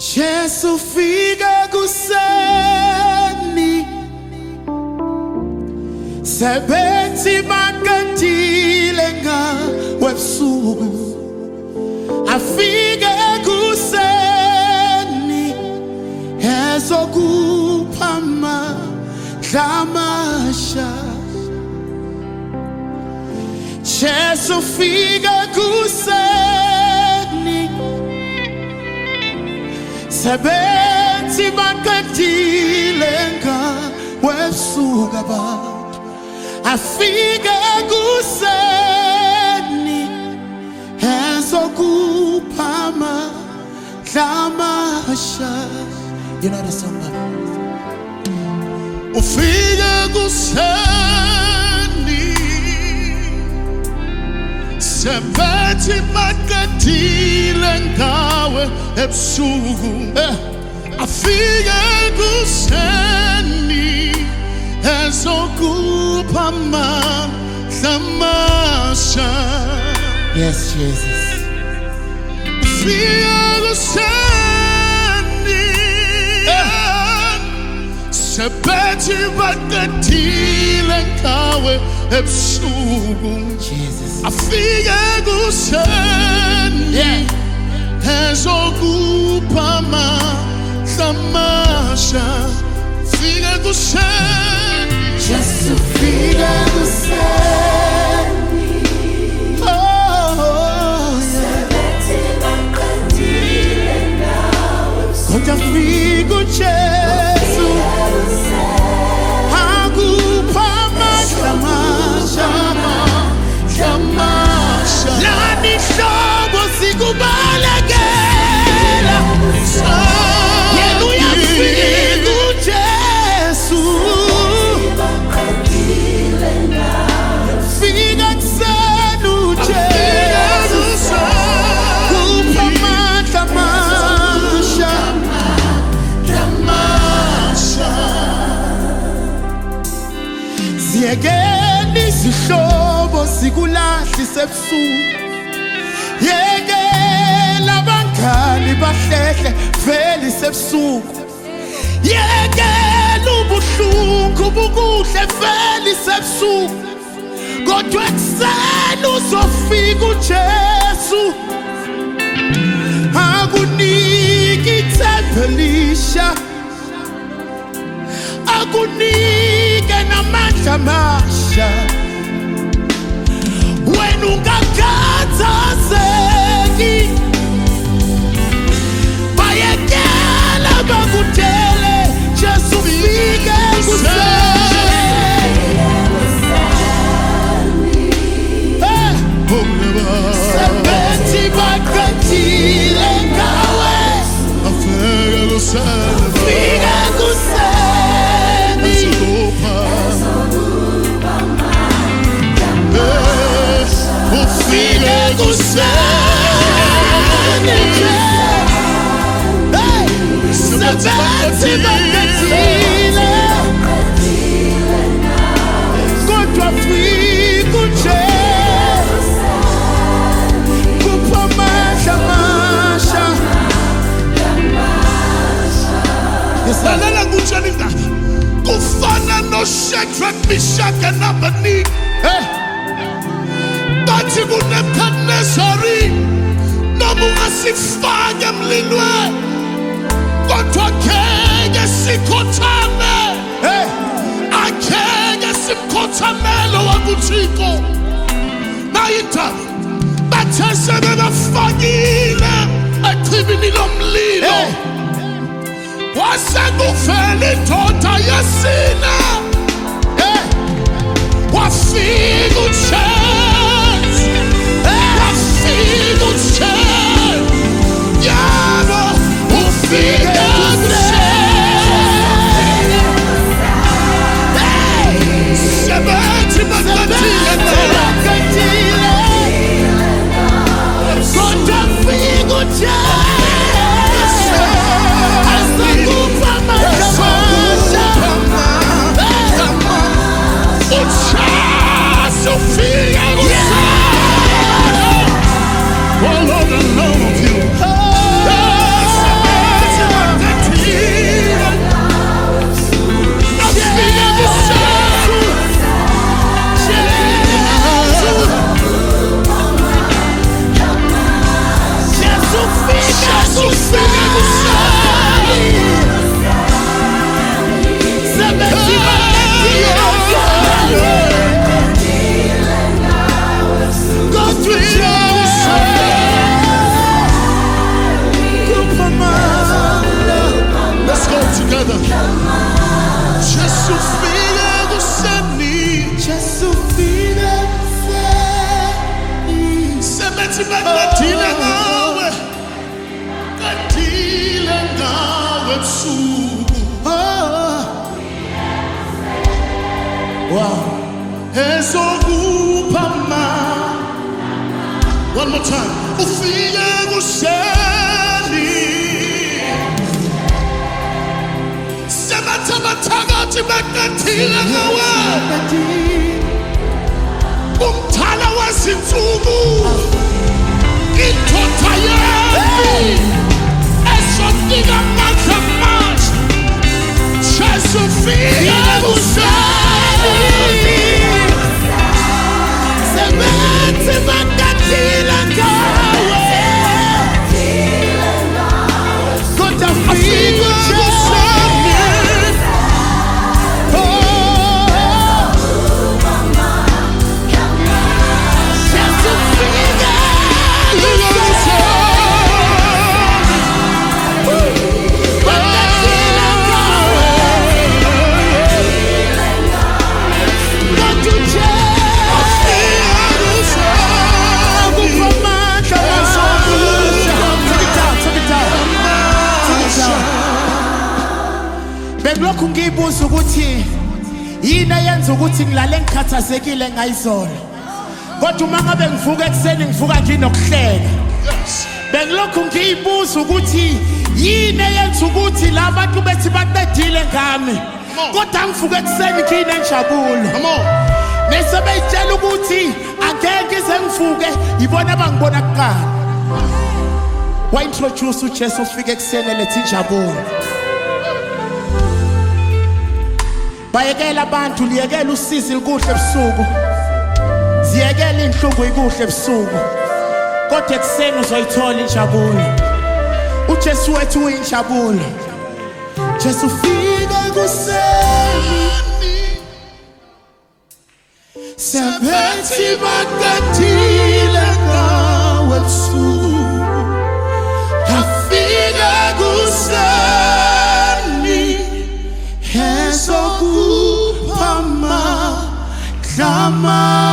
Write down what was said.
Jesu fika kuseni Sebethi bakadile ngawe busuku Afike kuseni ezokuphama dlamasha Jesu fika kuseni Sebethi bakadile ngawe busuku abantu afike kuseni ezokuphama dlamasha you know the song ufike kuseni sebethi makadile ngawe ebusuku afike kuseni ezokuphama dlamasha yes jesus. Kuseni sebethi bakadile ngawe ebusuku jesus afike kuseni yeah ezokuphama dlamasha fike kuseni Jesu fika kuseni oh yeah. Kodwa fika ziyekeni izihlobo sikulahlise ebusuku yekela abangani bahlehle vele sebusuku. Yekela ubuhlungu bukuhle vele sebusuku. Kodwa ekuseni uzofika ujesu. Akuniki ithembe elisha. Akunike namandla amasha kufana noshedrak mishak nabednego Hey, ungasifake emlilweni kodwa sikhothame. Hey, akheke simkhothamele wakuthixo. Nayindaba bathe sebebafakile echibini lomlilo. Wasekuvela indoda yesine. Hey, wafika ujesu amasha ezokupha one more time. Ufike kuseni sebathe bathakathi beqethile ngawe. Umthala wezinsuku Bengilokhu ngiyibuza ukuthi yini eyenza ukuthi ngilale ngikhathazekile ngayizolo. Kodwa uma ngabe ngivuka ekuseni ngivuka nginokuhleka. Bengilokhu ngiyibuza ukuthi yini eyenza ukuthi la bantu bethi baqedile ngami. Kodwa ngivuka ekuseni nginenjabulo. Come on. Bese beyitshela ukuthi angeke ize ngivuke yibona abangibona kuqala. Wa introduce uJesu ufike ekuseni lethi injabulo. Bayekela abantu liyekela usizi likuhle ebusuku. Ziyekela inhlungu ikuhle ebusuku. Kodwa ekuseni uzoyithola injabulo. uJesu wethu uyinjabulo. Jesu fika kuseni Sebenzi bakathile ngawe ebusuku Afika kuseni Amandla